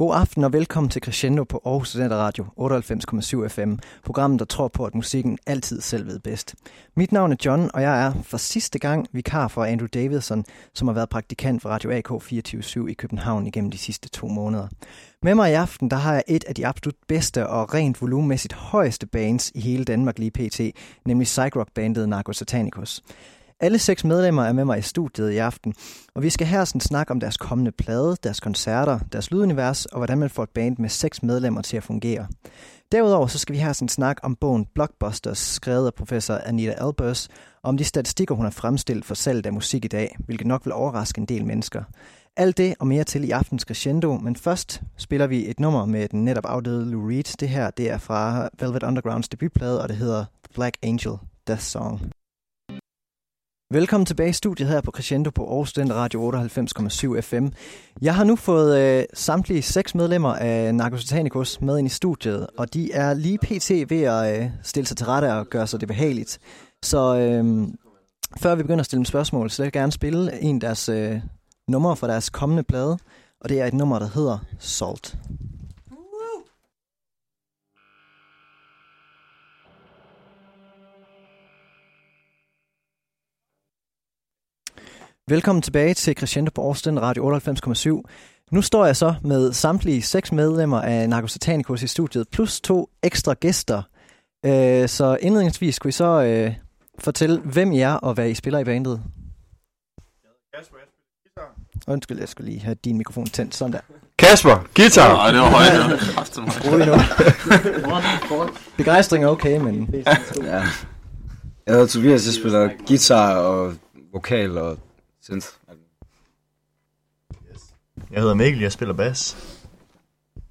God aften og velkommen til Crescendo på Aarhus Studenter Radio 98,7 FM. Programmet, der tror på, at musikken altid selv ved bedst. Mit navn er John, og jeg er for sidste gang vikar for Andrew Davidson, som har været praktikant for Radio AK 24 i København igennem de sidste to måneder. Med mig i aften, der har jeg et af de absolut bedste og rent volummæssigt højeste bands i hele Danmark lige pt., nemlig psych-rock-bandet Narco Satanicus. Alle seks medlemmer er med mig i studiet i aften, og vi skal her sådan snakke om deres kommende plade, deres koncerter, deres lydunivers og hvordan man får et band med seks medlemmer til at fungere. Derudover så skal vi her sådan snakke om bogen Blockbusters, skrevet af professor Anita Albers, og om de statistikker, hun har fremstillet for salget af musik i dag, hvilket nok vil overraske en del mennesker. Alt det og mere til i aftens crescendo, men først spiller vi et nummer med den netop afdøde Lou Reed. Det her det er fra Velvet Undergrounds debutplade, og det hedder The Black Angel Death Song. Velkommen tilbage i studiet her på Crescendo på Aarhus Student Radio 98,7 FM. Jeg har nu fået øh, samtlige seks medlemmer af Narcosatanicus med ind i studiet, og de er lige pt. ved at øh, stille sig til rette og gøre sig det behageligt. Så øh, før vi begynder at stille dem spørgsmål, så vil jeg gerne spille en af deres øh, numre fra deres kommende plade, og det er et nummer, der hedder Salt. Velkommen tilbage til Crescendo på Aarhus Radio 98,7. Nu står jeg så med samtlige seks medlemmer af Narcosatanicus i studiet, plus to ekstra gæster. Øh, så indledningsvis skulle I så øh, fortælle, hvem I er og hvad I spiller i bandet. Kasper, jeg spiller guitar. Undskyld, jeg skulle lige have din mikrofon tændt. Sådan der. Kasper, guitar. Nej, det var højt. Det var. Rolig nu. Begejstring er okay, men... Ja. Jeg hedder Tobias, jeg spiller guitar og vokal og synth. Jeg hedder Mikkel, jeg spiller bas.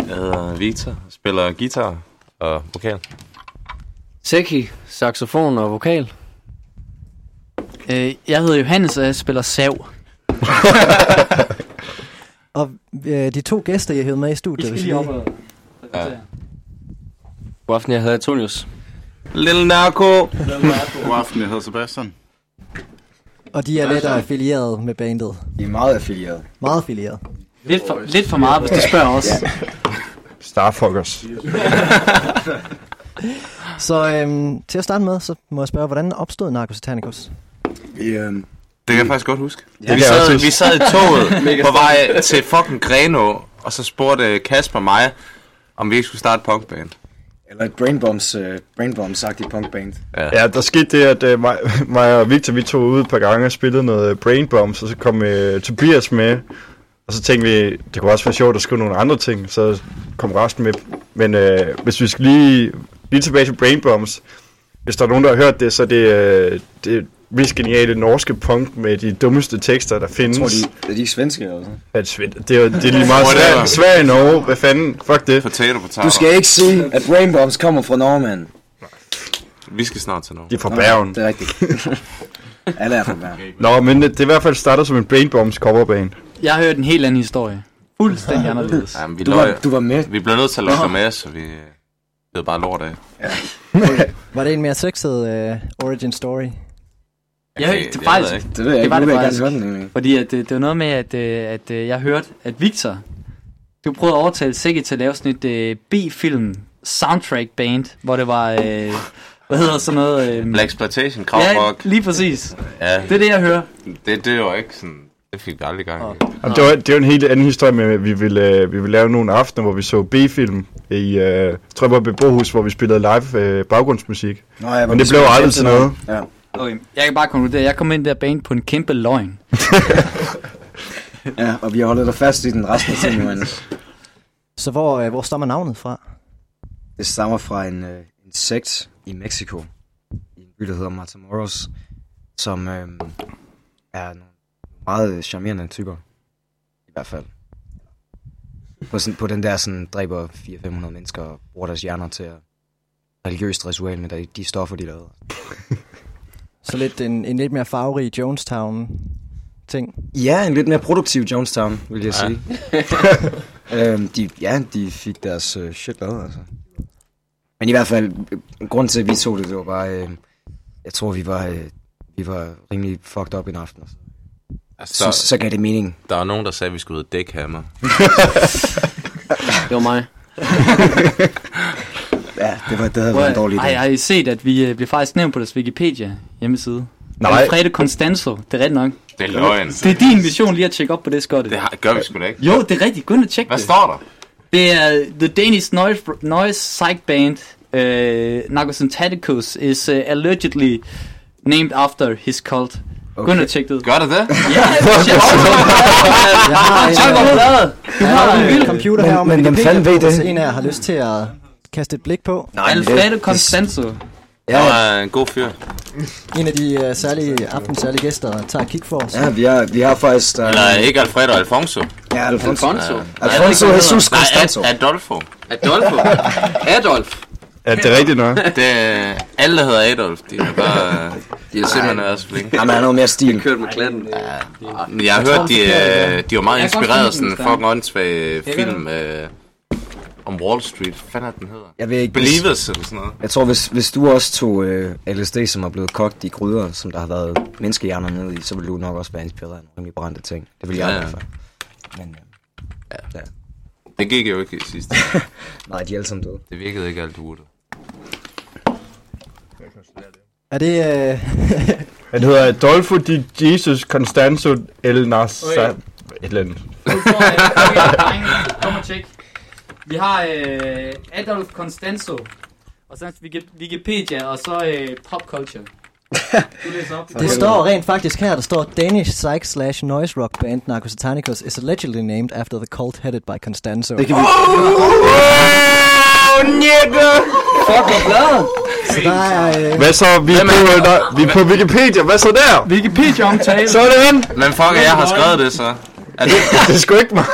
Jeg hedder Victor, spiller guitar og vokal. Seki, saxofon og vokal. Øh, jeg hedder Johannes, og jeg spiller sav. Og øh, de to gæster, jeg hævede med i studiet... vi- og... Ja. God aften, jeg hedder Antonius. Lille Narko! God aften, jeg hedder Sebastian. Og de er lettere affilieret med bandet. I er meget affilieret. Meget affilieret. Lidt for, lidt for meget, hvis du spørger os. Starfuckers. Så øhm, til at starte med, så må jeg spørge, hvordan opstod Narcosatanicus? Vi, øh, Det kan jeg faktisk godt huske. Ja, vi, sad, vi sad i toget på vej til fucking Greno, og så spurgte Kasper mig, om vi ikke skulle starte punkband. Eller et Brainbombs, uh, Brainbombs-agtigt punkband. Ja, der skete det, at uh, mig, mig og Victor, vi tog ud et par gange og spillede noget øh, Brain Bombs, og så kom uh, Tobias med. Og så tænkte vi, det kunne også være sjovt at skrive nogle andre ting, så kom resten med. Men uh, hvis vi skal lige, lige tilbage til Brain Bombs, hvis der er nogen, der har hørt det, så er det, uh, det mest geniale norske punk med de dummeste tekster, der findes. Jeg tror, de, er de svenske eller sådan Ja, det, er det, er, det er lige meget svært. Sverige, Norge, hvad fanden, fuck det. Potato, potato. Du skal ikke sige, at Brainbombs kommer fra Norge, mand. Vi skal snart til noget. De er fra Bergen. Det er rigtigt. Alle er fra Bergen. Nå, men det, det er i hvert fald startet som en Brain Bombs coverband. Jeg har hørt en helt anden historie. Fuldstændig anderledes. Ja, men vi, Du løg, var, du var med. vi blev nødt til at lukke med, så vi blev bare lort af. Var det en mere sexet øh, origin story? Jeg Okay, det jeg faktisk, ved ikke. Det ved jeg Det var det jeg gerne faktisk. høre den fordi at det, det var noget med, at, øh, at øh, jeg hørte, at Victor, du prøvede at overtale Seki til at lave sådan et øh, B-film soundtrack band, hvor det var, øh, hvad hedder sådan noget? Øh, Black Exploitation, ja, Krautrock. lige præcis. Ja, Det er det, jeg hører. det, det er jo ikke sådan... Det fik vi aldrig gang i. Jamen, det, var, det var en helt anden historie med, at vi ville, øh, vi ville lave nogle aftener, hvor vi så B-film i, øh, jeg tror jeg var ved Brohus, hvor vi spillede live øh, baggrundsmusik. Nå, ja, Men det blev aldrig til noget. Ja. Okay, jeg kan bare konkludere, jeg kom ind der band på en kæmpe løgn. ja, og vi har holdt dig fast i den resten af tiden, Johannes. Så hvor, øh, hvor stammer navnet fra? Det stammer fra en, øh, en sekt i Mexico, i en by, der hedder Matamoros, som øh, er nogle meget charmerende typer, i hvert fald. På, sådan, på den der sådan, dræber 400-500 mennesker og bruger deres hjerner til at religiøst ritual med de stoffer, de lavede. Så lidt en, en lidt mere farverig Jonestown ting. Ja, en lidt mere produktiv Jonestown, vil jeg Ja. sige. øhm, de, ja, de fik deres øh, shit lavet, altså. Men i hvert fald, øh, grunden til, at vi tog det, det var bare, øh, jeg tror, vi var, øh, vi var rimelig fucked up en aften. Altså. Altså, Så, der, så gav det mening. der var nogen, der sagde, at vi skulle ud og dække hammer. Det var mig. Ja, det, var, det havde været en dårlig idé. Ej, har I set, at vi øh, bliver faktisk nævnt på deres Wikipedia hjemmeside? Nej. Alfredo Constanzo, det er rigtigt nok. Det er løgn. Det er din mission lige at tjekke op på det, Scotty. Det har, gør vi sgu da ikke. Jo, det er rigtigt. Gå ind og tjek Hvad det. står der? Det er The Danish Noise, noise Psych Band, uh, Narcosyntacticus, is uh, allegedly named after his cult. Okay. Gå ind og tjek det. Gør det det? Jeg har en, Tak for øh, bladet. jeg har en computer Men- her, men hvem fanden ved det? en af jer har lyst til at kaste et blik på. Nej, Alfredo det- Constanzo. Ja, var en god fyr. En af de uh, særlige aftens særlige gæster tager kig for os. Ja, vi har, vi har faktisk... Der, Eller ikke Alfredo Alfonso. ja, Alfonso. Alfonso. Alfonso Jesus Nej, Constanzo. Ad- Adolfo. Adolfo. Adolf. Ja, det er rigtigt nok. Det, alle, der hedder Adolf, de har bare... De har simpelthen været så flinke. Jamen, han har noget mere stil. Kørt med klatten. Men jeg har hørt, de, de var meget inspireret af sådan en fucking åndssvag film øh, om Wall Street. Hvad fanden er den hedder? Jeg ved ikke, hvis, Believers eller sådan noget. jeg tror, hvis, hvis du også tog øh, LSD, som er blevet kogt i gryder, som der har været menneskehjerner nede i, så ville du nok også være inspireret af nogle rimelig brændte ting. Det vil jeg Ja, i ja. hvert fald. Men øh, Det gik jo ikke i sidste. nej, de er alle sammen døde. Det virkede ikke alt ude. Er det... Uh, Han hedder Adolfo di Jesus Constanzo El Nasa... Et eller andet. Kom og tjek. Vi har øh, Adolf Constanzo, og så Wiki- Wikipedia, og så øh, Pop Culture. Det står rent faktisk her, der står Danish psych slash noise rock band Narcosatanicus is allegedly named after the cult headed by Constanzo. Det kan vi... Så der er... Uh, Hvad så? Vi er, på, der, vi er på Wikipedia. Hvad så der? Wikipedia omtale. Sådan! Men fuck, jeg har skrevet det så. Er det, Det er sgu ikke mig.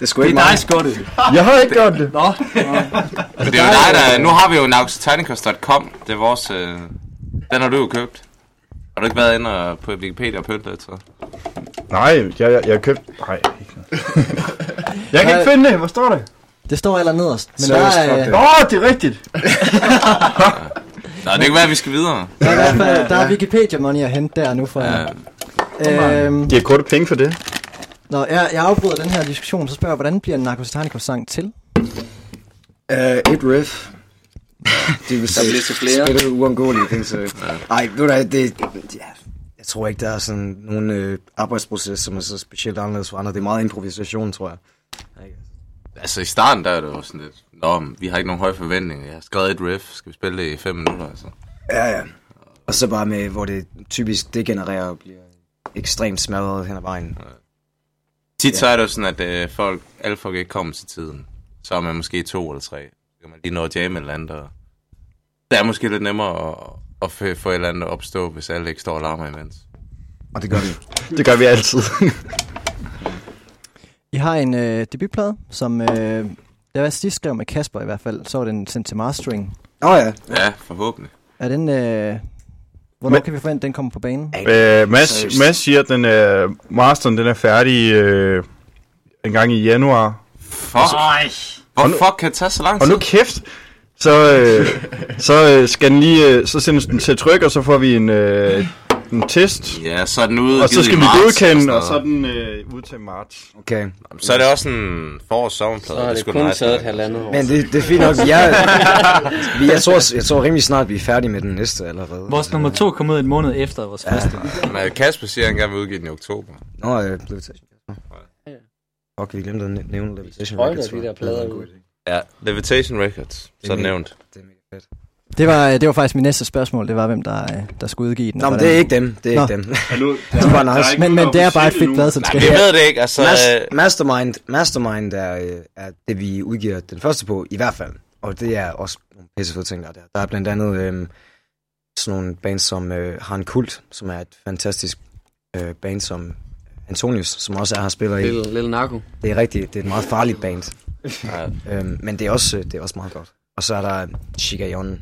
Det skulle Det ikke er dig. Scotty. Jeg har ikke gjort det. Nå, det er jo dig, der... Nu har vi jo nauxitanicus.com. Det er vores... Øh, den har du jo købt. Har du ikke været inde og på Wikipedia og pyntet lidt, så? Nej, jeg, jeg, jeg har købt... Nej, ikke noget. Jeg kan ikke finde det. Hvor står det? det står aller nederst. Men Seriøst, der er, øh, Åh, oh, det er rigtigt. Nå, det kan være, at vi skal videre. der er i hvert fald der er Wikipedia money at hente der nu fra Ja. Øhm, De har korte penge for det. Nå, jeg, jeg afbryder den her diskussion, så spørger jeg, hvordan bliver en Narcosatanicus sang til? Uh, et riff. Det vil sige, bliver til flere. spillet uundgåeligt. Det, så... Ej, ved du det, ja, jeg tror ikke, der er sådan nogen øh, arbejdsproces, som er så specielt anderledes for andre. Det er meget improvisation, tror jeg. Altså i starten, der er det jo sådan lidt... Nå, vi har ikke nogen høje forventninger. Jeg har skrevet et riff. Skal vi spille det i fem minutter, altså? Ja, ja. Og så bare med, hvor det typisk degenererer og bliver ekstremt smadret hen ad vejen. Tit så er det jo sådan, at øh, folk, alle folk ikke kommer til tiden. Så er man måske to eller tre. Så kan man lige nå at jamme et eller andet. Og det er måske lidt nemmere at, at få få et eller andet at opstå, hvis alle ikke står og larmer imens. Og det gør vi. Det gør vi altid. I har en øh, debutplade, som øh, jeg var sidst skrev med Kasper i hvert fald, så var den sendt til mastering. Åh oh, ja. Ja, forhåbentlig. Er den... Øh, hvornår Men- kan vi forvente, at den kommer på banen? øh, Mads. Mads siger, at den, øh, masteren den er færdig øh, en gang i januar. Fuck. Hvor fuck kan det tage så lang Og tid? nu kæft, så, øh, så øh, skal den lige, øh, så sendes den til tryk, og så får vi en, øh, en test. Ja, så er den ude Og så skal vi godkende, og så er den øh, ud til marts. Okay. Så er det også en forårs sommerplade. Så har det sgu kun meget taget et halvandet år. Men det, det er fint nok. Jeg, vi, jeg, tror, jeg tror rimelig snart, vi er færdige med den næste allerede. vores nummer to kom ud en måned efter vores Ja. første. Men Kasper siger, at han gerne vil udgive den i oktober. Nå, øh, Levitation. Ja. Fuck, vi glemte at næ- nævne Levitation. Sprøjter Records, de var- der det plader ud. Ja, Levitation Records, så er det nævnt. Det er mega fedt. Det var, det var faktisk mit næste spørgsmål, det var, hvem der, øh, der skulle udgive den. Nå, men det er ikke dem. Det er Nå. ikke dem. Hallo, De var nice. Men, men det er bare et fedt blad, som Nej, skal vi ved det ikke. Altså, Mas- øh, Mastermind, Mastermind er, øh, er det, vi udgiver den første på, i hvert fald. Og det er også nogle pissefede ting, der er der. Der er blandt andet øh, sådan nogle bands, som øh, har en kult, som er et fantastisk øh, band, som Antonius, som også er her spiller i. Lille, lille narko. Det er rigtigt, det er et meget farligt band. ja, Øhm, men det er, også, det er også meget godt. Og så er der Shigayon.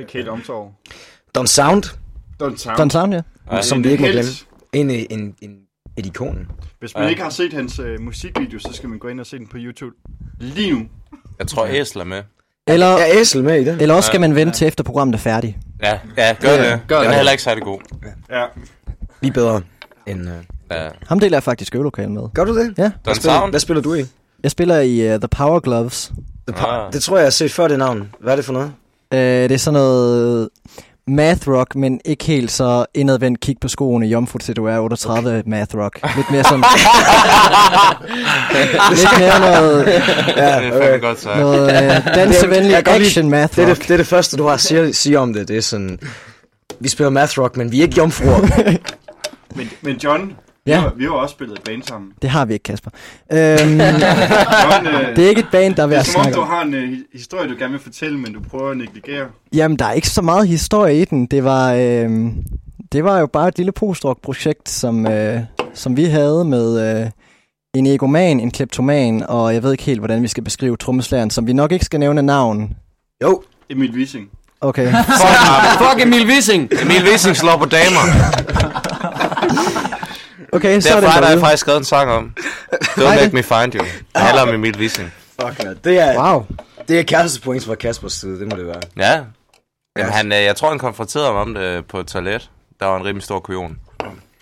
Fik helt omsorg. Don Sound, Don't sound. Don Sound, ja. Ja, som vi ikke må glemme. En, en, en, et ikon. Hvis man Ja. ikke har set hans øh, musikvideo, så skal man gå ind og se den på YouTube. Lige nu. jeg tror, Æsel er med. Eller, Er Æsel med i det? eller også skal man vente til efter programmet er færdigt. Ja, ja gør det. gør Den er det. heller ikke særlig god. Ja. Vi er bedre end... Øh. Ja. Ham deler jeg faktisk øvelokale med. Gør du det? Ja. Hvad Don spiller, Sound? hvad spiller du i? Jeg spiller i uh, The Power Gloves. Det, par, Ah. det tror jeg, jeg har set før det navn. Hvad er det for noget? Uh, det er sådan noget math rock, men ikke helt så indadvendt kig på skoene. Jomfru til du er 38 okay. math rock. Lidt mere sådan... lidt mere noget, Ja, Det er fandme godt sagt. noget uh, dansevenlig action math Det er, rock. det, det er det første, du har at sige, sige om det. Det er sådan... Vi spiller math rock, men vi er ikke jomfruer. Men, men John, vi, Ja. har, vi har jo også spillet et band sammen. Det har vi ikke, Kasper. Øhm, øh, det er ikke et band, der er ved det er at som om, snakke du har en øh, hi- historie, du gerne vil fortælle, men du prøver at negligere. Jamen, der er ikke så meget historie i den. Det var, øh, det var jo bare et lille postrock-projekt, som, øh, som vi havde med øh, en egoman, en kleptoman, og jeg ved ikke helt, hvordan vi skal beskrive trommeslageren, som vi nok ikke skal nævne navn. Jo, Emil Wissing. Okay. Fuck Emil Wissing! Emil Wissing slår på damer. Okay, så er Derfor det har jeg derude. faktisk skrevet en sang om. Don't make det- me find you. Det handler om Emil Wissing. fuck man. Det er, Wow. det er kærestepoint fra Kaspers side, det må det være. Ja. Jamen, han, øh, jeg tror, han konfronterede mig om det på et toilet. Der var en rimelig stor kujon.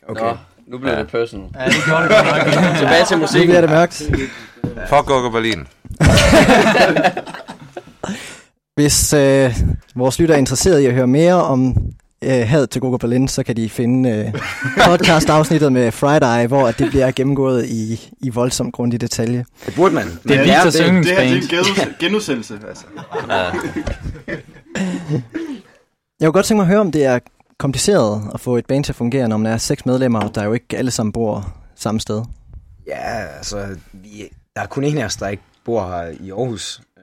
Okay. Nå, nu bliver det personal. Ja, det gjorde det godt. Tilbage til Nu musikken. bliver det mørkt. Fuck Gogo Berlin. Hvis øh, vores lytter er interesseret i at høre mere om øh, had til Gogo Berlin, så kan de finde øh, podcast-afsnittet med Friday, hvor at det bliver gennemgået i, i voldsomt grundig detalje. Det burde man. Det er Ja, Victors Det her det er en genudsendelse, altså. Jeg kunne godt tænke mig at høre, om det er kompliceret at få et band til at fungere, når man er seks medlemmer, der jo ikke alle sammen bor samme sted. Ja, altså, vi, der er kun en af os, der ikke bor her i Aarhus. Øh,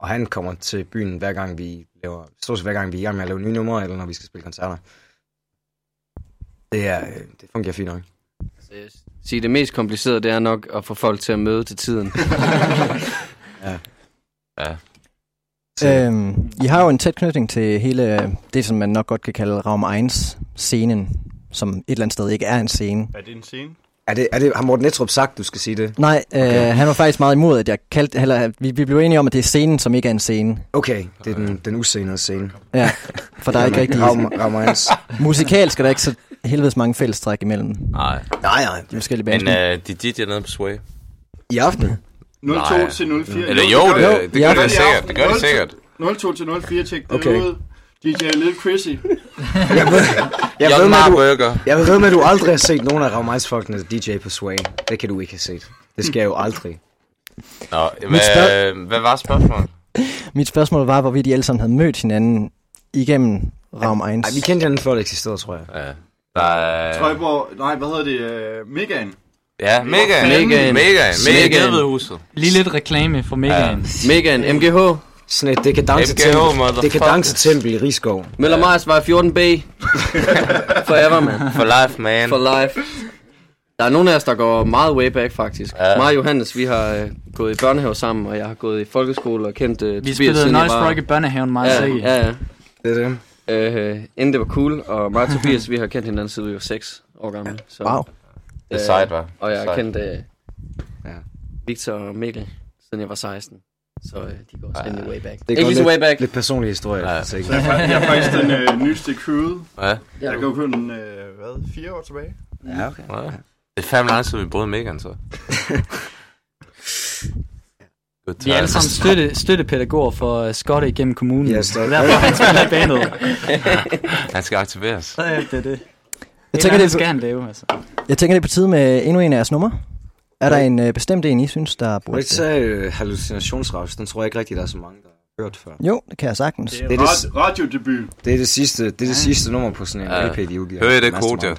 Og han kommer til byen hver gang vi laver, stort set hver gang vi er i gang med at lave nye numre, eller når vi skal spille koncerter. Det, er, øh, det fungerer fint nok. Sige, det mest komplicerede, det er nok at få folk til at møde til tiden. Ja. Øhm, I har jo en tæt knytning til hele det, som man nok godt kan kalde Raum 1 scenen, som et eller andet sted ikke er en scene. Er det en scene? Er det, er det, har Morten Netrup sagt, du skal sige det? Nej, øh, Okay. han var faktisk meget imod, at jeg kaldte, eller, vi, vi blev enige om, at det er scenen, som ikke er en scene. Okay, det er den, den uscenede scene. Ja, for der er ikke rigtig... Ram, Rammerens. Musikalsk er der ikke så helvedes mange fællestræk imellem Nej. Nej, nej. de forskellige bands. Men øh, de DJ'er nede på Sway. I aften? 02 Nej. til 04. Eller jo, det, det, det gør det de sikkert. Det gør det sikkert. 02 til 04, tjek det Okay. ud. DJ Lil Chrissy. Jeg ved, jeg ved med, du, Burger. jeg ved med, at du aldrig har set nogen af Rammerens folkene DJ på Sway. Det kan du ikke have set. Det skal jeg jo aldrig. Nå, hvad, hvad var spørgsmålet? Mit spørgsmål var, hvorvidt de alle sammen havde mødt hinanden igennem Raum 1. Nej, vi kendte hinanden før det eksisterede, tror jeg. Ja. Der er... Trøjborg. Nej, hvad hedder det? Uh, Megan. Ja, Megan. Megan. Megan. Megan. Megan. Gedvedhuset. Lige lidt reklame for Megan. Megan, MGH, Sådan et dekadence MGH, tempel. motherfucker. Dekadence i Rigskov. Møller Mars var 14B. Forever, man. For life, man. For life. Der er nogle af os, der går meget way back, faktisk. Ja. Mig og Johannes, vi har øh, gået i børnehave sammen, og jeg har gået i folkeskole og kendt øh, Vi Tobias, spillede Noise Rock i børnehaven meget Ja, sikkert. ja, ja. Det er det. Øh, inden det var cool, og mig og Tobias, vi har kendt hinanden siden vi var 6 år gamle. Så, Wow. Det er sejt, hva'? Og jeg har kendt øh, Ja. Victor og Mikkel, siden jeg var 16. Så øh, de går også Ja. way back. Det er Ikke lige way lidt, back. lidt personlig historie. Ja. Så ikke. Jeg fa- jeg er faktisk den øh, nyeste crewet. Ja. Jeg jo kun, øh, hvad, fire år tilbage. Ja, okay. ja. Det er fandme lang tid, vi boede Megan, så. Vi er alle sammen støtte, støttepædagoger for uh, Skotte igennem kommunen. Ja, det er derfor, han spiller i bandet. Han skal aktiveres. Ja, det er det. Jeg tænker, det, skal han lave, altså. jeg tænker, det er på tide med endnu en af jeres numre. Er der en øh, bestemt en, I synes, der Må burde... du ikke tage uh, hallucinationsraus? Den tror jeg ikke rigtig, der er så mange, der har hørt før. Jo, det kan jeg sagtens. Det er, Det er det- rad- radiodebut. Det er det sidste, det, er det sidste nummer på sådan en Ja. LP, de udgiver. Hør I det. Kodia?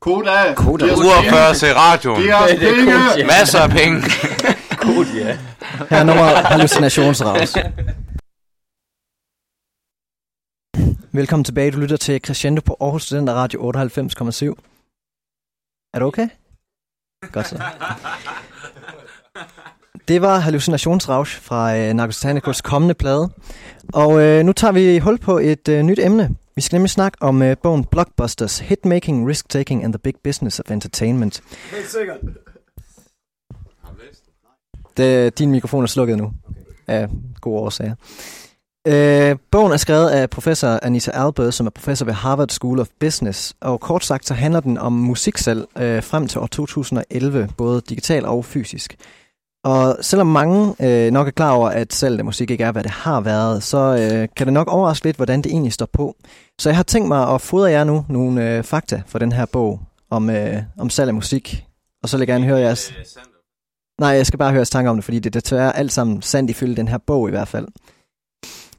Koda. Koda. Før se radioen. Giv os penge. Masser af penge. Her er nummer Hallucinationsraus. Velkommen tilbage. Du lytter til Crescendo på Aarhus Studenter Radio 98,7. Er du okay? Godt så. Det var Hallucinationsrausch fra øh, Tentacles kommende plade. Og øh, nu tager vi hul på et øh, nyt emne. Vi skal nemlig snakke om øh, bogen Blockbusters, Hitmaking, Risk-Taking and the Big Business of Entertainment. Det, din mikrofon er slukket nu. Af gode årsager. Øh, bogen er skrevet af professor Anita Albers, som er professor ved Harvard School of Business. Og kort sagt, så handler den om musiksalg øh, frem til år 2011, både digital og fysisk. Og selvom mange øh, nok er klar over, at salget af musik ikke er, hvad det har været, så øh, kan det nok overraske lidt, hvordan det egentlig står på. Så jeg har tænkt mig at fodre jer nu nogle øh, fakta for den her bog om, øh, om salg af musik. Og så vil jeg gerne høre jeres... Nej, jeg skal bare høre jeres tanker om det, fordi det er desværre alt sammen sandt ifølge den her bog i hvert fald.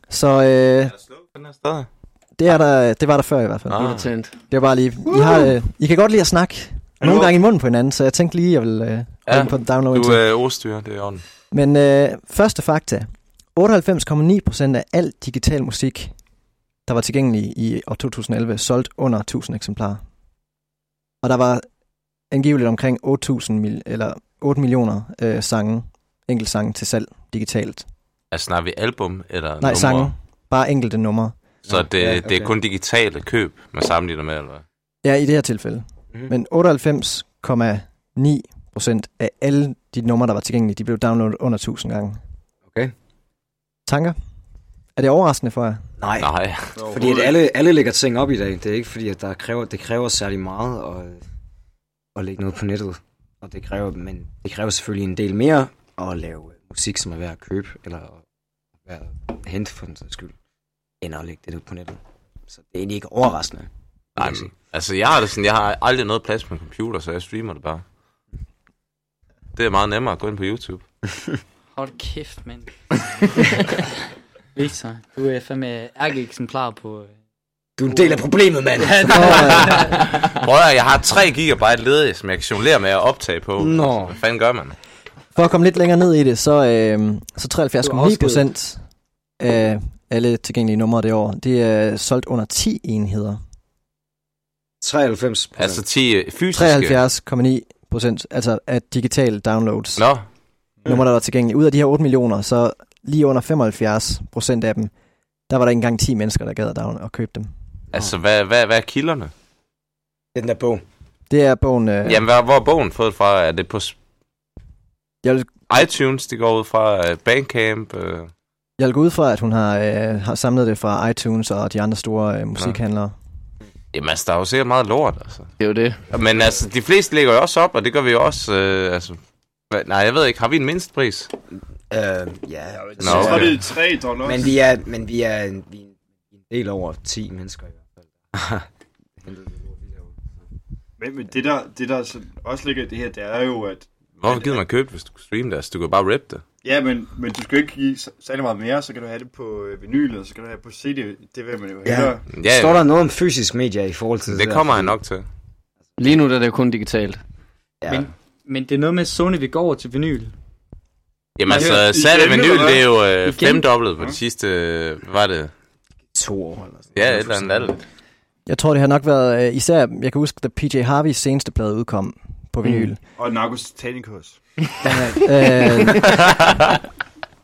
Så øh, Den er stadig. det, er der, det var der før i hvert fald. Ah. Det var bare lige... I, har, øh, I kan godt lide at snakke nogle gange i munden på hinanden, så jeg tænkte lige, jeg vil øh, Ja, på download. Du er øh, ordstyrer, det er on. Men øh, første fakta. 98,9% af al digital musik, der var tilgængelig i år 2011, solgt under 1000 eksemplarer. Og der var angiveligt omkring 8.000 mil, eller 8 millioner øh, sange, enkeltsange til salg digitalt. Altså, snakker vi album eller Nej, numre? sange. Bare enkelte numre. Så det, Ja, det er okay. kun digitale køb, man sammenligner med, eller hvad? Ja, i det her tilfælde. Mhm. Men 98,9% af alle de numre, der var tilgængelige, de blev downloadet under 1000 gange. Okay. Tanker? Er det overraskende for jer? Nej, Nej. fordi at alle, alle lægger ting op i dag. Det er ikke fordi, at der kræver, det kræver særlig meget at, at lægge noget på nettet. Og det kræver, men det kræver selvfølgelig en del mere at lave musik, som er værd at købe, eller værd at hente for den sags skyld, end at lægge det ud på nettet. Så det er egentlig ikke overraskende. Nej, jeg men, altså jeg har det sådan, jeg har aldrig noget plads på en computer, så jeg streamer det bare. Det er meget nemmere at gå ind på YouTube. Hold kæft, mand. Victor, du er fandme ærke-eksemplar på... øh, Du er en del af problemet, mand. Prøv at, jeg har 3 GB ledige, som jeg kan jonglere med at optage på. Nå. Hvad fanden gør man? For at komme lidt længere ned i det, så, øh, så Du er 73,9 afskediget. procent af alle tilgængelige numre det år, det er solgt under 10 enheder. 93 Altså 10 fysiske. 73,9 procent, altså af digitale downloads. Nå, Numre, der var tilgængelige. Ud af de her 8 millioner, så lige under 75 procent af dem, der var der ikke engang 10 mennesker, der gad at, down- at købe dem. altså hvad, hvad, hvad er kilderne? Det er den der bog. Det er bogen... Øh, Jamen, hvad, hvor er bogen fået fra? Er det på jeg, vil, iTunes, det går ud fra? øh, Bandcamp? øh? jeg vil gå ud fra, at hun har, øh, har samlet det fra iTunes og de andre store øh, musikhandlere. Jamen, altså, der er jo sikkert meget lort, altså. Det er jo det. Men altså, de fleste lægger jo også op, og det gør vi jo også, øh, altså... Nej, jeg ved ikke. Har vi en mindstpris? Øh, ja, Nå, Så er okay. det 3 dollars. men vi er, men vi er, en, vi er en er del over 10 mennesker i hvert fald. Men, men det, der, det der så også ligger i det her, det er jo, at... Hvorfor gider man købe, hvis du kan streame det? Altså, du kan bare rip det. Ja, men, men du skal jo ikke give særlig meget mere, så kan du have det på øh, vinyl, og så kan du have det på CD. Det vil man jo Ja. hellere. Ja, Står der noget om fysisk media i forhold til det, det der? kommer han nok til. Lige nu der er det jo kun digitalt. Ja. Men, men det er noget med, at Sony vil gå over til vinyl. Jamen Ja, altså, igen, salg af vinyl, det er jo øh, femdoblet på Ja. de sidste, øh, hvad var det? to år eller sådan Ja, et eller andet. Jeg tror, det har nok været, øh, især, jeg kan huske, da PJ Harveys seneste plade udkom på vinyl. Og Narcos Titanicus. Mm. øh,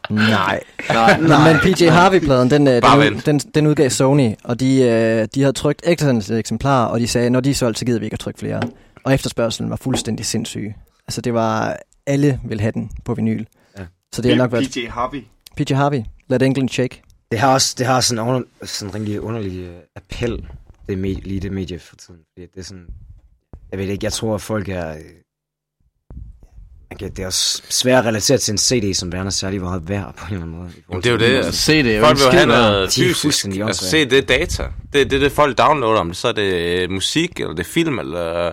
nej. Nej, Men PJ Harvey-pladen, den, øh, den, den, den udgav Sony, og de, øh, de havde trykt ekstra eksemplarer, og de sagde, når de er solgt, så gider vi ikke at trykke flere. Og efterspørgselen var fuldstændig sindssyg. Altså det var, alle ville have den på vinyl. Ja. Så det har nok været PJ Harvey. PJ Harvey, Let England Shake. Det har også det har sådan en under, sådan en rigtig underlig øh, appel, det med, lige det medie for tiden. Fordi det er sådan, jeg ved ikke, jeg tror, at folk er... øh, man kan, det er også svært at relatere til en CD, som værner særlig meget værd på en eller anden måde. Jamen, det er jo det, altså. det er jo Folk vil jo have noget De fysisk. Altså, se, det er data. Det er det, det, folk downloader om det. Så er det øh, musik, eller det er film, eller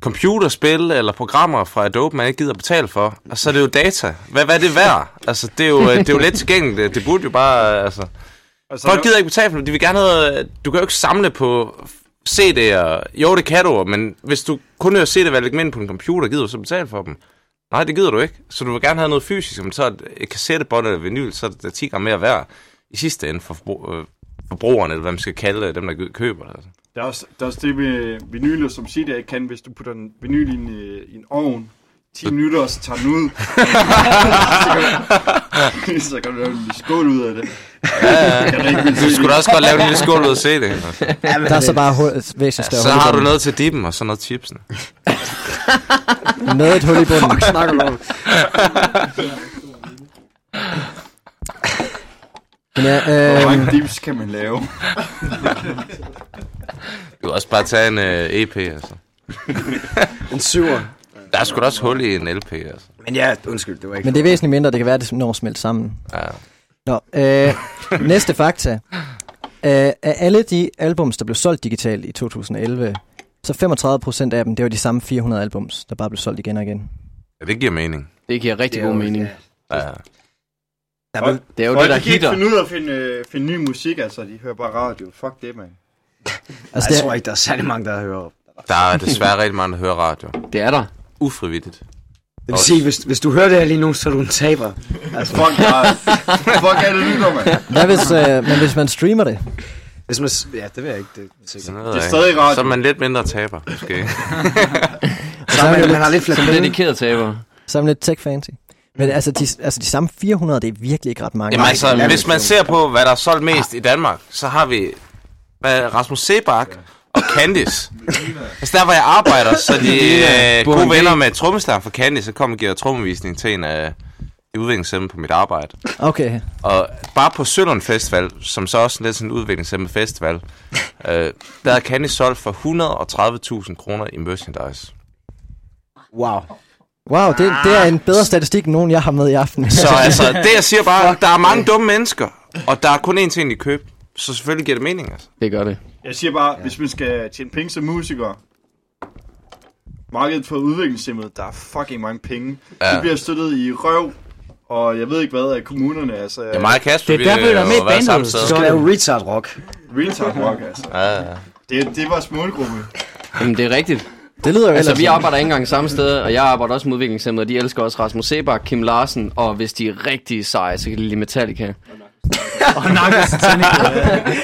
computerspil, eller programmer fra Adobe, man ikke gider betale for. Og så er det jo data. Hvad, hvad er det værd? Altså, det er jo, øh, det er jo let tilgængeligt. Det, burde jo bare, øh, altså... Og så Folk gider ikke betale for det. De vil gerne have... Du kan jo ikke samle på CD'er. Jo, det kan du, men hvis du kun hører CD, hvad lægge dem ind på en computer, gider du så betale for dem? Nej, det gider du ikke. Så du vil gerne have noget fysisk, men så er et- et kassettebånd eller vinyl, så er det 10 gange mere værd i sidste ende for forbru- øh, forbrugerne, eller hvad man skal kalde dem, der køber det. Altså. Der er, også, der er også det med vinyler, som CD'er ikke kan, hvis du putter en vinyl i en, øh, i en ovn. 10 minutter, og så tager den ud. så, kan, du lave en skål ud af det. Ja, Kan du skulle da også godt lave en lille skål ud af CD. Altså. Ja, men Der er så bare hul, væsentligt større Så har du noget til dippen, og så noget chipsen. Med et hul i bunden. snakker du om? Men ja, Hvor øh, mange dips kan man lave? Du kan også bare tage en uh, EP, altså. En syver. Der er sgu da også hul i en LP, altså. Men ja, undskyld, det var ikke... Men det er væsentligt mindre, det kan være, at det når at smelte sammen. Ja. Nå, øh, næste fakta. Øh, af alle de albums, der blev solgt digitalt i 2011, så 35 procent af dem, det var de samme 400 albums, der bare blev solgt igen og igen. ja, det giver mening. Det giver rigtig god mening. Ja. Der er Det er jo Folk, det, der de kan ikke hitter. finde ud af at finde, øh, finde ny musik, altså. De hører bare radio. Fuck det, mand. Altså, jeg det, tror ikke, der er særlig mange, der hører. Der er desværre rigtig mange, der hører radio. Det er der. Ufrivilligt. Det vil sige, hvis, hvis du hører det her lige nu, så er du en taber. Altså, Fuck, der, fuck alle lytter, mand. hvad hvis, øh, men hvis man streamer det? hvis man, ja, det ved jeg ikke. Det, er. Sådan Det er ikke? stadig radio. Så er man lidt mindre taber, måske. Så man, man har lidt flere Som dedikeret taber. Så er man lidt tech-fancy. Men altså de, altså, de samme 400, det er virkelig ikke ret mange. Jamen altså, hvis man ser på, hvad der er solgt mest i Danmark, så har vi hvad, Rasmus Sebak og Candice. Altså der, hvor jeg arbejder, så de øh, gode venner med trommeslager for Candice, så kommer og giver trommevisning til en af udviklingshemme på mit arbejde. Okay. Og bare på Sølund Festival, som så også er lidt sådan en udviklingshemme festival, øh, der har Candice solgt for 130.000 kroner i merchandise. Wow. Wow, det, det er en bedre statistik, end nogen jeg har med i aften. Så altså, det jeg siger bare, der er mange dumme mennesker, og der er kun én ting, de køber. Så selvfølgelig giver det mening, altså. Det gør det. Jeg siger bare, hvis man skal tjene penge som musiker, markedet for udviklingshemmede, der er fucking mange penge. Ja. Ja. De bliver støttet i røv, og jeg ved ikke hvad af kommunerne, altså Ja, mig og Kasper, Det er derfor, der er med i bandet. Du skal lave retard rock. retard rock, altså. Ja, ja. Det, det var målgruppe. Jamen, det er rigtigt. Det lyder jo Altså, vi arbejder ikke engang samme sted, og jeg arbejder også med udviklingshemmede, og de elsker også Rasmus Sebak, Kim Larsen, og hvis de er rigtig seje, så kan de lide Metallica. Og Knuckles Tentacle.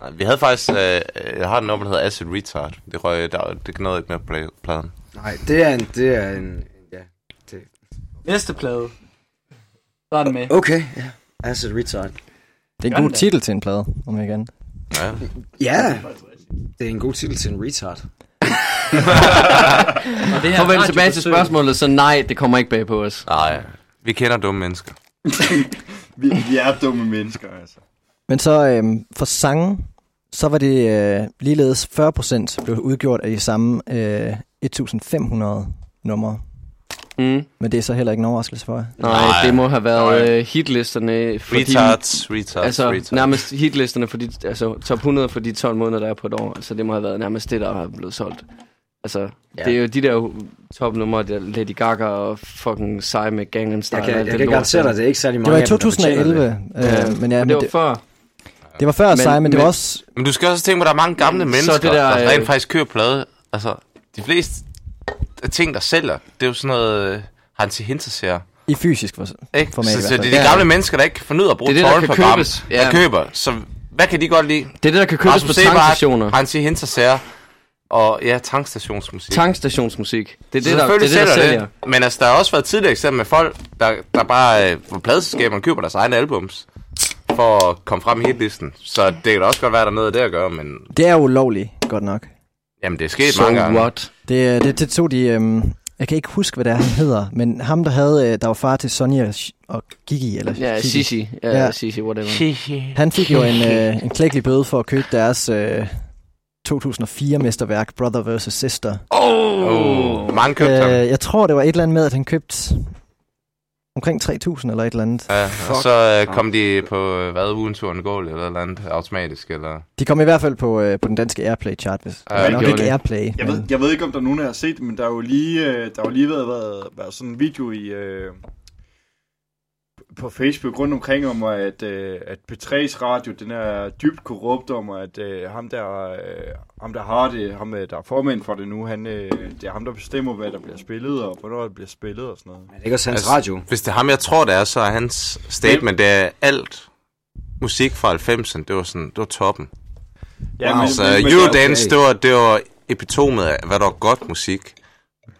Nej, Vi havde faktisk, øh, jeg har et nummer, der hedder Acid Retard. Det røg, der, det nåede ikke med på pla- pladen. Nej, det er en... Det er en ja. Det. Næste plade. Så er den med. Okay, ja. Acid retard. Det er en god titel til en plade, om jeg kan. Ja. Ja. Det er en god titel til en retard. Og det her For at vende tilbage til spørgsmålet, så nej, det kommer ikke bag på os. Nej, vi kender dumme mennesker. Vi, vi er dumme mennesker, altså. Men så øhm, for sange, så var det øh, ligeledes 40% blev udgjort af de samme øh, 1500 numre. Mm. Men det er så heller ikke en overraskelse for jer. Nej, Nej. det må have været øh, hitlisterne. Fordi, Retards, retards, Altså, retards. nærmest hitlisterne for de, altså top 100 for de 12 måneder, der er på et år. Altså, det må have været nærmest det, der er blevet solgt. Altså, Ja. ja. det er jo de der topnumre, der Lady Gaga og fucking seje med Gangnam Style. Jeg kan, jeg det kan lort garantere dig, det er ikke særlig Det mange var i af dem, der fortjener 2011, Ja, øh, men, ja, men men det var det, før. det var før men- Seje, men det var men- også... Men du skal også tænke på, at der er mange gamle Så mennesker, det der, der, der rent øh, faktisk køber plade. Altså, de fleste ting, der sælger, det er jo sådan noget, øh, Hansi Hinterseer. I fysisk for, Ikke? format så, så det er de Ja. gamle mennesker, der ikke kan finde ud af at bruge Det er det, der kan købes. Ja. køber. Så hvad kan de godt lide? Det er det, der kan købes på tankstationer. Hansi Hinterseer og ja, tankstationsmusik. Tankstationsmusik. Det er Så det, der, det, er det, selvfølgelig der sælger det. Men altså, der har også været tidligere eksempler med folk, der, der bare, øh, hvor pladeselskaberne køber deres egne albums, for at komme frem i hitlisten. Så det kan da også godt være, der er noget af det at gøre, men Det er jo ulovligt, godt nok. jamen, det er sket So mange gange. what? Det, øh, det, det tog de... Øhm, jeg kan ikke huske, hvad det er, han hedder, men ham, der havde, øh, der var far til Sonja og, og Gigi, eller Ja, Sisi. Ja, ja. Sisi, whatever. han fik jo en, øh, en klækkelig bøde for at købe deres øh, 2004-mesterværk, Brother vs. Sister. Oh, mange købte Øh, jeg tror, det var et eller andet med, at han købte omkring 3.000 eller et eller andet. Ja, og så øh, kom de på, øh, hvad, ugenturen går eller et eller andet automatisk, eller... De kom i hvert fald på, øh, på den danske Airplay-chart, hvis. Ja, det nok ikke. Airplay. Jeg ved, jeg ved ikke, om der er nogen, der har set det, men der er jo lige, øh, der har jo lige været, været, været sådan en video i, øh, på Facebook rundt omkring om, at, øh, at P3's radio, den er dybt korrupt om, at øh, ham, der, øh, ham der har det, ham øh, der er formand for det nu, han, øh, det er ham, der bestemmer, hvad der bliver spillet, og hvornår det bliver spillet og sådan noget. Men det er ikke også hans Altså, radio. Hvis det er ham, jeg tror, det er, så er hans statement, det er alt musik fra 90'erne, det var sådan, det var toppen. Ja, Wow. Altså, men- men- Eurodance, okay. det var, det var epitomet af, hvad der var godt musik.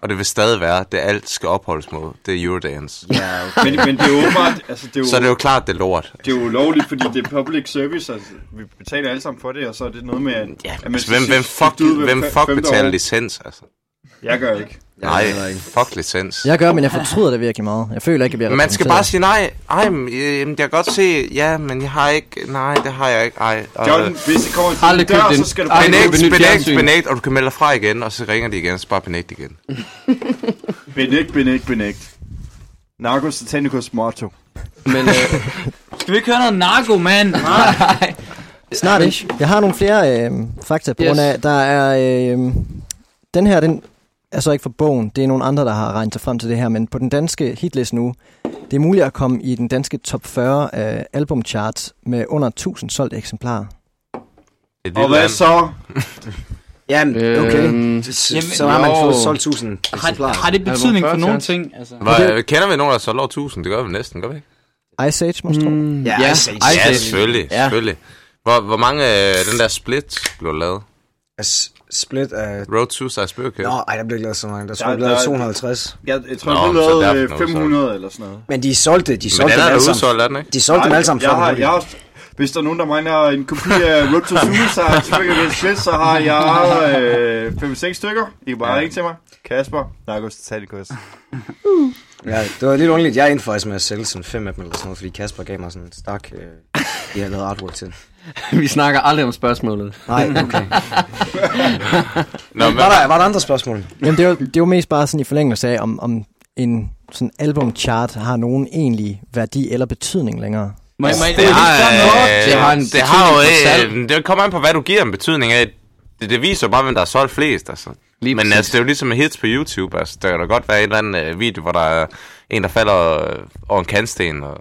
Og det vil stadig være, det alt skal opholdes mod. Det er Eurodance. Ja, okay. Men, men det er jo åbenbart, altså det er jo, Så er det jo klart, det er lort. det er jo ulovligt, fordi det er public service, altså vi betaler alle sammen for det, og så er det noget med, at, Ja, at man altså, hvem, hvem fuck, hvem fuck betaler licens, altså? Jeg gør ikke. Nej, ikke. fuck licens. Jeg gør, men jeg fortryder det virkelig meget. Jeg føler ikke, jeg bliver Man skal bare sige nej. Ej, men, øh, jeg kan godt se, ja, men jeg har ikke, nej, det har jeg ikke, ej. Og, John, hvis det kommer til din dør, købt så skal du bare Benægt, benægt, benægt, og du kan melde dig fra igen, og så ringer de igen, så bare benægt igen. benægt, benægt, benægt. Narcos Satanicus motto. Men øh, Skal vi ikke høre noget narko, mand? Nej. Snart ikke. Jeg har nogle flere øh, fakta på Yes. grund af, der er... Øh, den her, den er så ikke for bogen. Det er nogle andre, der har regnet sig frem til det her. Men på den danske hitliste nu, det er muligt at komme i den danske top 40 af albumcharts med under 1000 solgte eksemplarer. Det Og hvad så? Jamen, okay. Øhm, Så, jamen, så har man fået solgt 1000 Har, eksemplarer. har det betydning for 40 ting? Altså? Hvad, kender vi nogen, der har solgt over 1000? Det gør vi næsten, gør vi ikke? Ice Age, måske? Mm. Ja, ja, Ice Age. Ja, selvfølgelig, Ja. selvfølgelig. Hvor, hvor mange af den der split blev lavet? Altså, Split af... Road to Suicide Spiritual? Nå, ej, der blev ikke lavet så mange. Der Der- skulle blive lavet der- 250. Jeg, jeg tror, Nå, så det derfor lavede noget, så. 500 eller sådan noget. Men de solgte, de Men solgte den dem er da alle sammen. udsolgt, er den ikke? De solgte dem alle sammen jeg for har, jeg har, Hvis der er nogen, der mangler en kopi af Road to Suicide, spil, så har jeg øh, 5-6 stykker. I kan bare Ja. ringe til mig. Kasper, Narcos Tatalicus. Ja, det var lidt underligt. Jeg er inden faktisk med at sælge sådan fem af dem eller sådan noget, fordi Kasper gav mig sådan en stak, øh, jeg lavet artwork til. Vi snakker aldrig om spørgsmålet. Nej, okay. Nå, men, Var der, var der andre spørgsmål? Jamen, det er, jo, det er jo mest bare sådan i forlængelse af, om, om en sådan albumchart har nogen egentlig værdi eller betydning længere. Må, jeg- må, det har, jeg- Det har en det har jo øh, det kommer an på, hvad du giver en betydning af. Det, det viser jo bare, hvem der har solgt flest, altså. Lige Men præcis. altså, det er jo ligesom med hits på YouTube, altså. Der kan da godt være en eller anden øh, video, hvor der er en, der falder øh, over en kantsten og,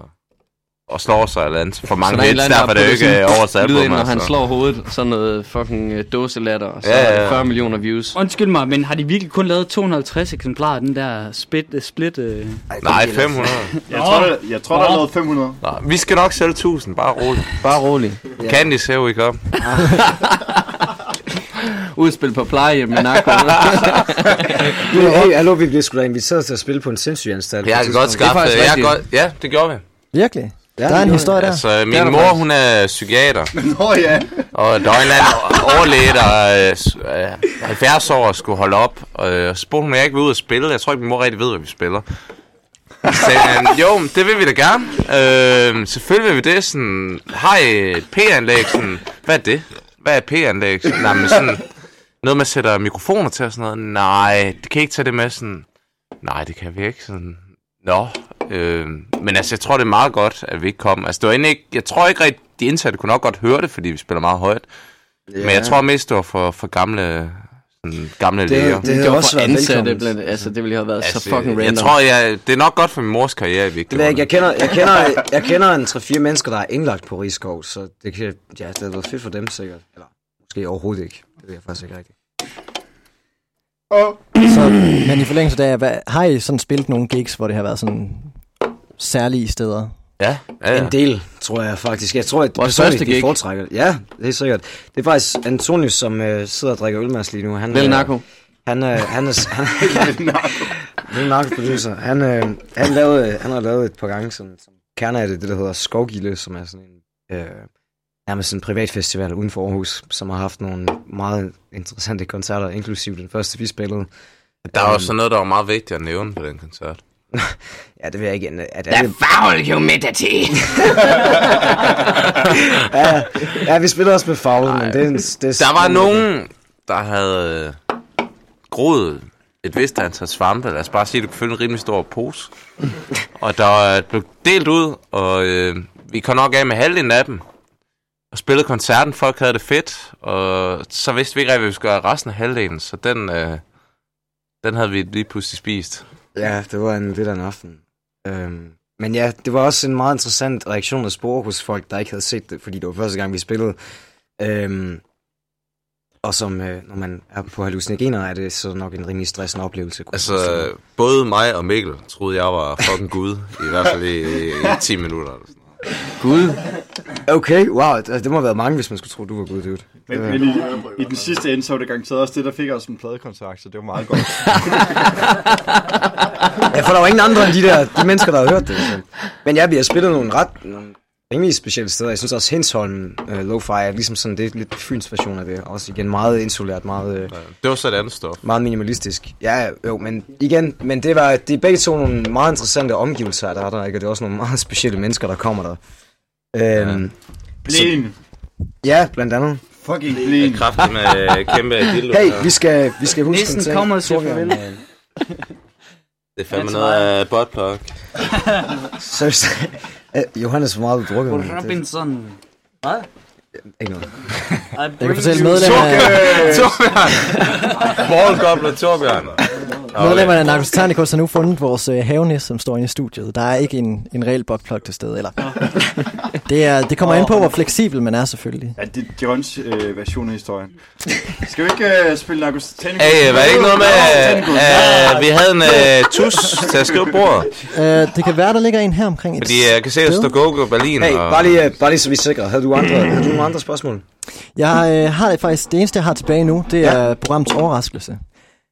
og slår sig eller andet. For mange hits, derfor er det jo ikke øh, album, Lyd ind, når han altså. slår hovedet. Sådan noget fucking uh, dåselatter. Og så Ja, ja, er ja. det 40 millioner views. Undskyld mig, men har de virkelig kun lavet 250 eksemplarer af den der split? Uh, split uh... Nej, 500. Jeg tror, der, jeg tror, der er lavet 500. Nå, vi skal nok sælge 1000, bare roligt. Bare rolig. Candy ser ikke op. Udspil på plejehjem med narko. Hey, hey, hallo, vi blev sgu da inviteret til at spille på en sindssygeanstalt. Jeg kan godt Det er skaffe... faktisk Jeg godt, ja, det gjorde vi. Virkelig? Ja, der er det en historie der. Altså, Det min der mor, faktisk. hun er psykiater. Nå ja. Og anden overlæge, der øh, s- øh, 70 år skulle holde op. Og øh, spurgte hun, om jeg ikke vil ud og spille. Jeg tror ikke, min mor rigtig ved, hvad vi spiller. Så sagde han, jo, men det vil vi da gerne. Øh, selvfølgelig vil vi det. Sådan, har I et P-anlæg? Sådan, hvad er det? Hvad er P-anlæg? Sådan, nej, men sådan, noget med at sætte mikrofoner til og sådan noget. Nej, det kan I ikke tage det med. Sådan, nej, det kan vi ikke. Sådan, Nå, øh, men altså, jeg tror, det er meget godt, at vi ikke kom. Altså, det var ikke, jeg tror ikke rigtig, de indsatte kunne nok godt høre det, fordi vi spiller meget højt. Ja. Men jeg tror mest, det var for, for gamle, sådan, gamle læger. det, Det havde var også for været ansatte, blandt, altså det ville have været altså, så fucking jeg random. tror, jeg, det er nok godt for min mors karriere, at vi ikke Det ved jeg, jeg kender, jeg kender, jeg kender en 3-4 mennesker, der er indlagt på Rigskov, så det kan, ja, det har været fedt for dem sikkert. Eller måske overhovedet ikke. Det ved jeg faktisk ikke rigtigt. Så, men i forlængelse af, hvad, har I sådan spillet nogle gigs, hvor det har været sådan særlige steder? Ja, ja, ja. En del, tror jeg faktisk. Jeg tror, at Vores personligt, første de gig. foretrækker. Ja, det er sikkert. Det er faktisk Antonius, som øh, sidder og drikker øl med os lige nu. Han, Lille øh, narko. Han, øh, han er... Han, Lille narkoproducer. Han, øh, han, lavede, han har lavet et par gange sådan, som kerne af det, det der hedder Skovgilde, som er sådan en... Øh, nærmest sådan en privatfestival uden for Aarhus, som har haft nogle meget interessante koncerter, inklusiv den første, vi spillede. Der er også noget, der var meget vigtigt at nævne på den koncert. Ja, det vil jeg ikke... At alle, foul humidity. ja, ja, vi spillede også med Fagl, men det er... en- Det er Der var nogen, der havde øh, groet et vist antal svampe. Lad os bare sige, at du kunne fylde en rimelig stor pose. og der blev delt ud, og øh, vi kom nok af med halvdelen af dem. Og spillede koncerten, folk havde det fedt, og så vidste vi ikke rigtig, hvad vi skulle gøre resten af halvdelen, så den, øh, den havde vi lige pludselig spist. Ja, det var en lidt af en aften. Øhm, men ja, det var også en meget interessant reaktion at spore hos folk, der ikke havde set det, fordi det var første gang, vi spillede. Øhm, og som, øh, når man er på hallucinogener, er det så nok en rimelig stressende oplevelse. Altså, både mig og Mikkel troede, jeg var fucking gud, i hvert fald i, i 10 minutter. Eller sådan. Gud. Okay, wow, det, det må have været mange, hvis man skulle tro, du var gud, dude. Men, men i, i, den sidste ende, så var det garanteret også det, der fik os en pladekontrakt, så det var meget godt. Ja, for der var ingen andre end de der de mennesker, der havde hørt det. Så. Men ja, vi har spillet nogle ret, nogle rimelig specielle steder. Jeg synes også, Hensholm uh, Lo-Fi er ligesom sådan, det er lidt Fyns version af det. Også igen meget insulært, meget, uh, Det var så et andet stof. meget minimalistisk. Ja, jo, men igen, men det var, det er begge to nogle meget interessante omgivelser, der er der, ikke? Og det er også nogle meget specielle mennesker, der kommer der. Øhm, Blæn. ja, blandt andet. Fucking blæn. kraftigt med øh, kæmpe dildo. Hey, vi skal, vi skal huske Nissen en ting. kommer og siger farvel. øh, Det er fandme noget af buttplug. Seriøst. Øh, Johannes, hvor meget du drukket? Robinson. Hvad? ikke noget. Jeg kan fortælle medlemmer Torbjørn! Ballgobler Torbjørn. medlemmerne af Narcos Titanicus har nu fundet vores øh, havenæs, som står inde i studiet. Der er ikke en, en reel buttplug til stede, eller? det, er, det kommer an på, hvor fleksibel man er selvfølgelig. Ja, det er Johns øh, version af historien. Skal vi ikke øh, spille Narcos Titanicus? Hey, var det ikke noget med, Titanicus. at vi havde en øh, tus til at skrive bordet? Øh, det kan være, der ligger en her omkring et Fordi øh, jeg kan se, at der står Gogo Berlin. Hey, og... bare lige, øh, bare lige så vi er sikre. Havde du, andre, havde du andre spørgsmål? Jeg øh, har det faktisk, det eneste jeg har tilbage nu, det er ja. programmets overraskelse.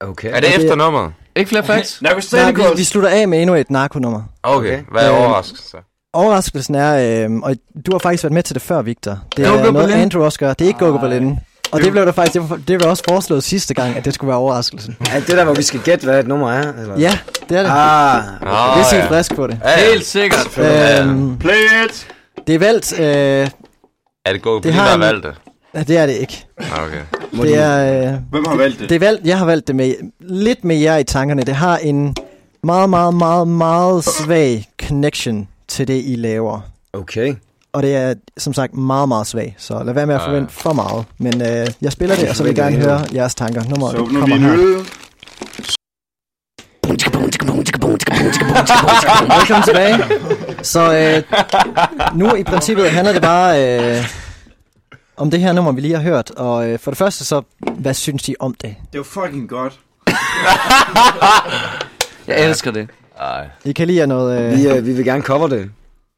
Okay. Er det efter nummeret? Ikke flere facts? Nej, vi, vi slutter af med endnu et narkonummer. Okay, hvad er Øh, overraskelse? Overraskelsen er, øh, og du har faktisk været med til det før, Victor. Det er Go-Go noget, Berlin. Andrew også gør. Det er ikke Gogo Berlin. Og det blev der faktisk, det, var, det blev også foreslået sidste gang, at det skulle være overraskelsen. Er det der, hvor vi skal gætte, hvad et nummer er? Eller? Ja, det er det. Ah, Nå, Det er set ja. frisk på det. Ja. Helt sikkert. Øhm, Play it. det er valgt, øh, Er det Gogo Berlin, har der har valgt det? Ja, det er det ikke. Ah, Okay. Det er, øh, Hvem har valgt det? det er valgt, jeg har valgt det med lidt med jer i tankerne. Det har en meget, meget, meget, meget svag connection til det, I laver. okay. Og det er som sagt meget, meget svag, så lad være med at Ja. forvente for meget. Men øh, jeg spiller det, og så vil jeg gerne høre jeres tanker. Nummer Så åbner vi kommer en her. øl. Velkommen tilbage. Så øh, nu i princippet handler det bare øh, om det her nummer, vi lige har hørt. Og øh, for det første så, hvad synes I om det? Det var fucking godt. Jeg elsker det. Ej. I kan lide noget... Øh, Vi, øh, vi vil gerne cover det. I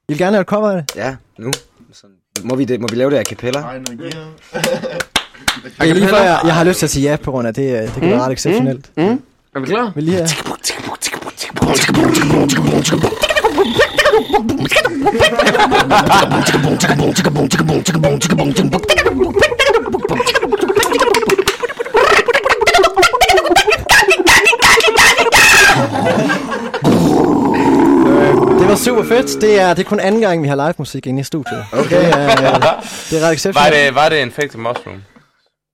vil gerne lave et cover af det? Ja, nu. Sådan. Må vi, det, må vi lave det a cappella? Det er lige før, jeg, jeg har lyst til at sige ja, på grund af det. øh, Det kan være ret exceptionelt. Mm? Er vi klar? Vil lige have... Det var super fedt. Det er, det er kun anden gang, vi har live musik inde i studiet. Okay. Det er, øh, det er ret Var det, var det Infected Mushroom?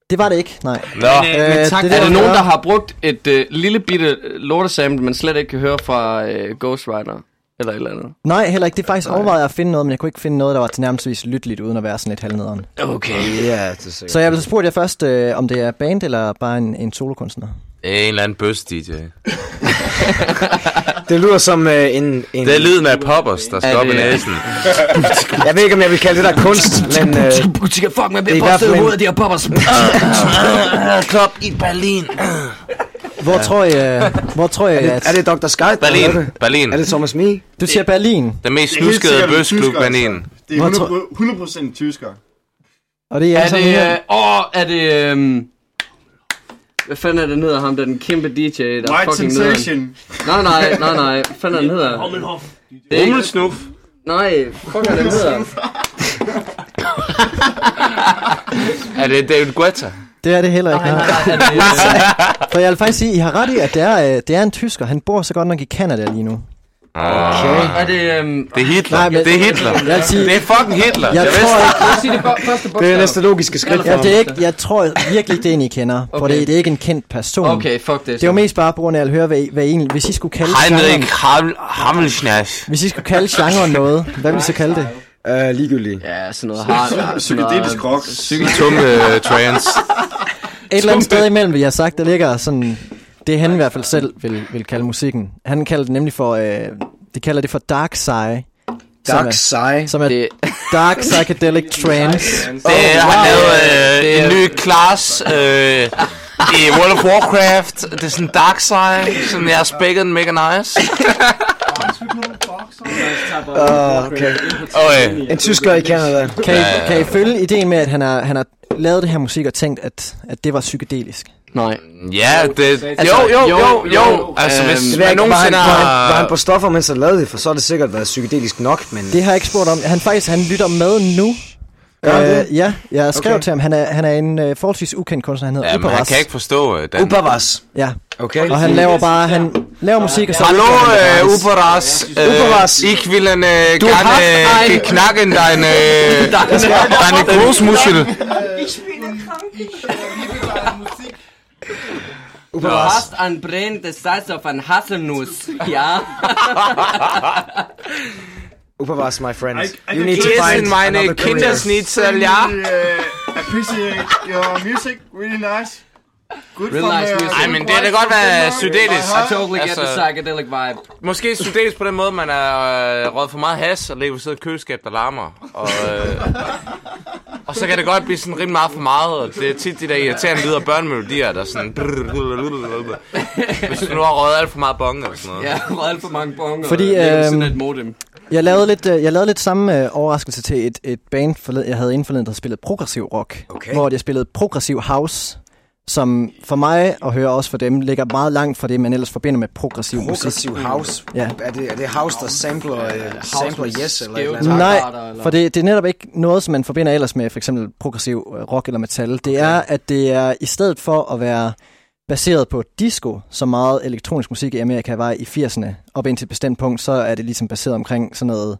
Det var det ikke, nej. Nå, Men, Øh, øh, men det tak, er, det, er der der nogen, der har brugt et øh, lille bitte lortesample, man slet ikke kan høre fra øh, Ghost Rider? Eller et eller andet? Nej, heller ikke. Det er faktisk overvejet at finde noget, men jeg kunne ikke finde noget, der var tilnærmelsesvis lytteligt, uden at være sådan lidt halvnederen. Okay. Ja, det er sikkert. Så jeg vil spurgte jer først, øh, om det er band eller bare en, en solokunstner. det er en eller anden bøs DJ. Det lyder som øh, en... en Det er lyden af poppers, der skal op i næsen. jeg ved ikke, om jeg vil kalde det der kunst, men... Øh, Fuck, man det er i fald en, de her poppers. Klop i Berlin. Hvor tror I, øh, hvor tror at... er det Dr. Skype? der har lavet Berlin. det? Berlin. Er det Thomas Me? Du siger Berlin, Den mest Det er snuskede bøsklub tysker, Berlin. altså. Det er Hvor 100, tror- 100% tysker. og det er, Er det... her. Øh, åh, er det... Øh, hvad fanden er den hedder ham, der er den kæmpe DJ, der er White fucking? Sensation. Nej, nej, nej, nej. Hvad fanden er den hedder? Det er ikke... Rummelsnuf. Nej, fuck er den hedder? Er det David Guetta? Det er det heller ikke. Nej, nej. nej, er. Øh, For jeg vil faktisk sige, I har ret i, at det er, øh, det er en tysker. Han bor så godt nok i Canada lige nu. Okay. er det... øhm, Det er Hitler. Nej, men- det er Hitler. Jeg vil sige, Det er fucking Hitler. jeg Jeg tror ikke, os sige det bo- første bogstav. Det er næste logiske skridt for ja, det er ikke, jeg tror virkelig det er en, I kender. For Okay. det, det er ikke en kendt person. Okay, fuck det. Det var mest bare på grund af at høre, hvad, I- hvad I egentlig... Hvis I skulle kalde genren, Heinrich Ham- Hammelschnash. hvis I skulle kalde genren noget, hvad ville I så kalde det? Øh, ligegyldigt. Ja, sådan noget hard. sådan noget- Psykedelisk rock. Tunge uh, trans. Et eller andet sted imellem, vi har sagt, der ligger sådan... Det han i hvert fald selv vil, vil kalde musikken. Han kalder det nemlig for... Øh, de kalder det for dark. Som Dark Side. som er Det, dark psychedelic trance. Det har lavet øh, en ny class øh, i World of Warcraft. Det er sådan dark side. Sådan jeg har spækket den mega nice. Uh, okay. Okay. En tysker i Canada. Kan I, kan I følge ideen med, at han har, han har lavet det her musik og tænkt, at, at det var psykedelisk? Nej. Ja, det... Altså, jo, jo, jo, jo, Altså, øhm, hvis Det ved man jeg ikke, var, han, nogensinde var, han, var han har... på stoffer, mens han lavede det, for så har det sikkert været psykedelisk nok, men... Det har jeg ikke spurgt om. Han faktisk han lytter med nu. Han det? ja, jeg skrev Okay. til ham. Han er, han er en øh, forholdsvis ukendt kunstner. Han hedder Ja, men han Uparas. kan ikke forstå øh, den. Ubervas. Ja, Okay. og han laver bare han laver musik og så Hallo, øh, gratis. Uberas. Uberas. Øh, ich will äh, Du gerne ein- äh, knacken deine, deine Großmuschel. Du hast ein brennendes Salz auf ein Haselnuss. Ja. Ubervas, my friend. I- I You need to find meine career. Kindersnitzel, ja. Really, uh, appreciate your music. Really nice. Good Real from, nice music. Ej, men det kan da godt være psykedelisk. I totally get the Altså- psychedelic vibe. Måske studeres på den måde, man er øh, røget for meget has og ligger ved siden af køleskab, der larmer. Og, øh, og så kan det godt blive sådan rimelig meget for meget, og det er tit de der irriterende lyder af børnemelodier, der er sådan... Hvis du nu har røget alt for meget bong eller sådan noget. Ja, og alt for mange bonger. Fordi, af øhm, et modem. Jeg lavede lidt, øh, jeg lavede lidt samme øh, overraskelse til et, et band, forled, jeg havde inden forleden, der spillede progressiv rock. Okay. Hvor jeg spillede progressiv house, som for mig, og hører også for dem, ligger meget langt fra det, man ellers forbinder med progressiv, Progressiv musik. house. Ja. Er det, er det house, der sampler, uh, sampler med yes eller et eller? Nej, eller- for det, det er netop ikke noget, som man forbinder ellers med for eksempel progressiv øh, rock eller metal. Det er, at det er i stedet for at være baseret på disco, så meget elektronisk musik i Amerika var i 80'erne, op indtil et bestemt punkt, så er det ligesom baseret omkring sådan noget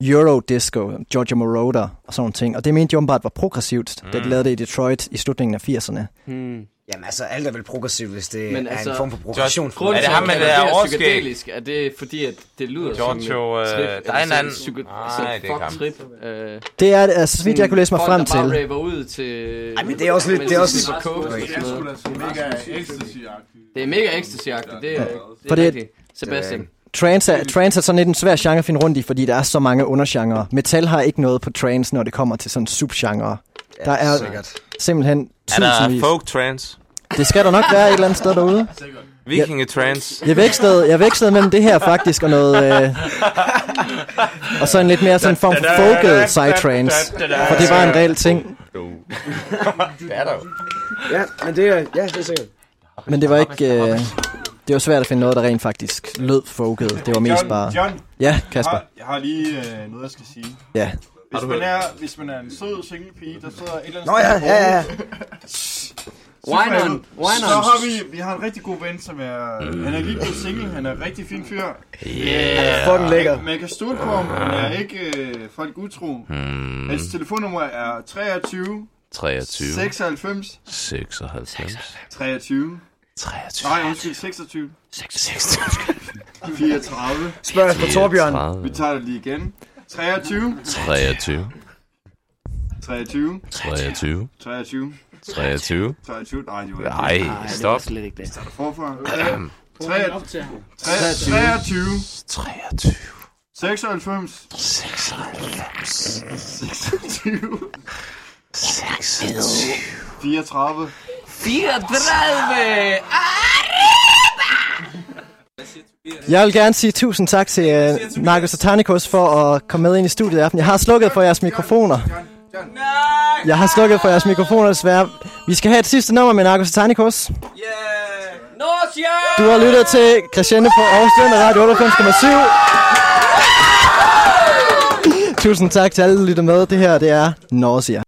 Eurodisco, Giorgio Moroder og sådan nogle ting. Og det mente de åbenbart var progressivt, mm. da de lavede det i Detroit i slutningen af 80'erne. Hmm. Jamen altså, alt er vel progressivt, hvis det Men Men er altså, en form for progression. Grunden Er det til, ham med det der overskæg? psykedelisk, er det fordi, at det lyder Giorgio, som øh, et trip? der er en anden- Nej, det er trip. Øh, Det er, altså, så vidt jeg kunne læse mig folk, frem der bare til. raver ud til... Ej, men det er også lidt- det er også-. Det er mega ecstasy-agtigt, det er, det For er det- rigtigt. Sebastian. Trance er, trance er sådan lidt en svær genre at finde rundt i, fordi der er så mange undergenre. Metal har ikke noget på trance, når det kommer til sådan subgenre. Der er Sikkert. simpelthen Er der folk trance? Det skal der nok være et eller andet sted derude. Vikinge trance? Jeg vekslede, jeg vekslede mellem det her faktisk og noget... Øh, og så en lidt mere sådan form for folket psytrance. For det var en reel ting. Det er der jo. Ja, men det er, ja, det er sikkert. Men det var ikke... Øh, det var svært at finde noget, der rent faktisk lød folket. Det var mest bare... John Ja, Kasper. har, jeg har lige øh, noget, jeg skal sige. Ja. Hvis man, er, hvis man er en sød single pige, der sidder et eller andet Nå ja, sted ja, ja. Why not? Why Så not? har vi, vi har en rigtig god ven, som er... Han er lige blevet single, han er en rigtig fin fyr. Fucking lækker. Man, man kan stole på ham, han er ikke øh, folk utro. Hmm, Hans telefonnummer er 23 23, 96 96, 23. 23, Nej, undskyld, 26 26, 34. Spørg os på Torbjørn. 30, Vi tager det lige igen. 23 23, 23 23, 23 23. 23. Nej, det var Nej, det stop. slet ikke det. Forfra. 23 23 23, 96 96, 26 26. 34 34! Jeg vil gerne sige tusind tak til uh, Narcos Satanicus for at komme med ind i studiet i aften. Jeg har slukket for jeres mikrofoner. Jeg har slukket for jeres mikrofoner desværre. Vi skal have et sidste nummer med Narcos Satanicus. Norsia! Du har lyttet til Crescendo på Aarhus Studenter Radio 98,7. Tusind tak til alle, der lytter med. Det her, det er Nausea.